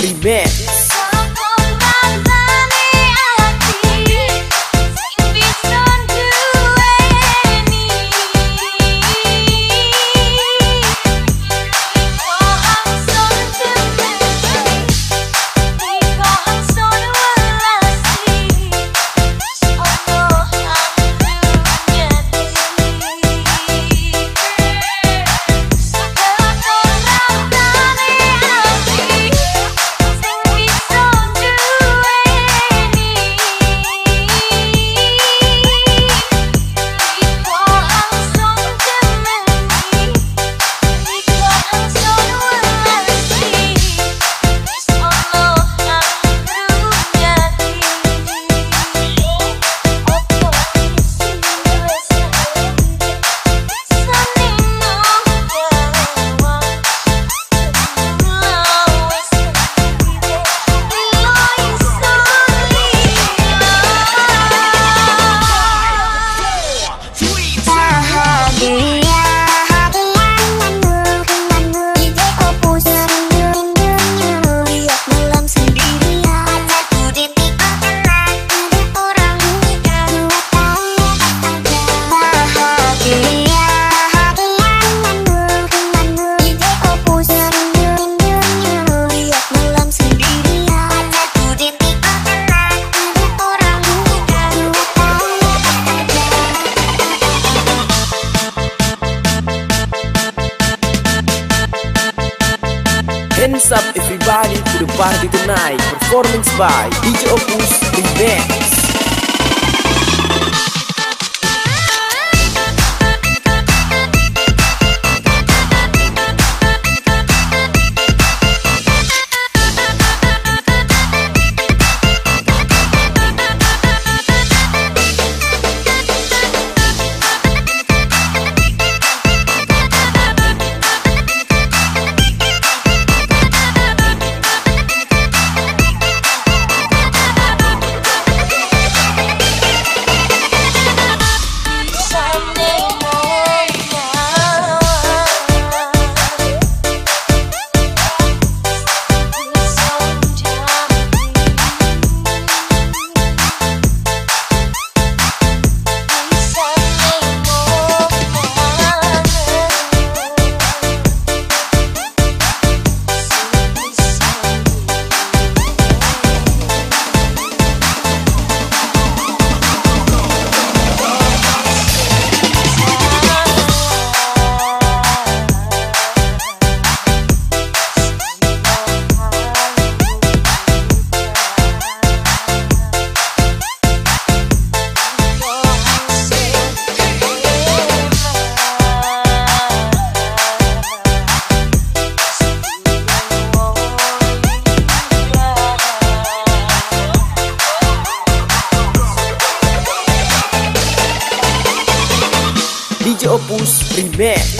DJ Opus Remix tonight Performance by DJ Opus Remix de Opus Primeiro.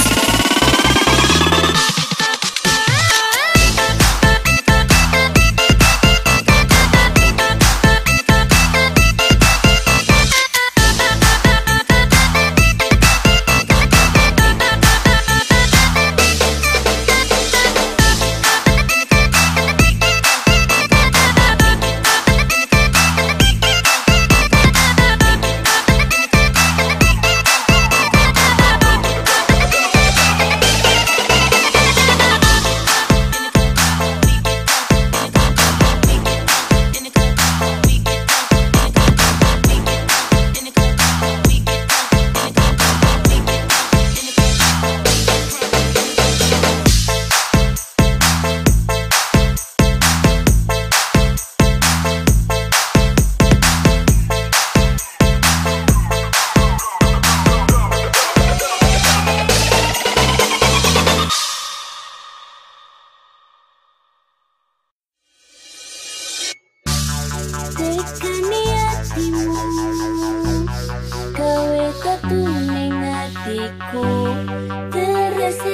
aku terasa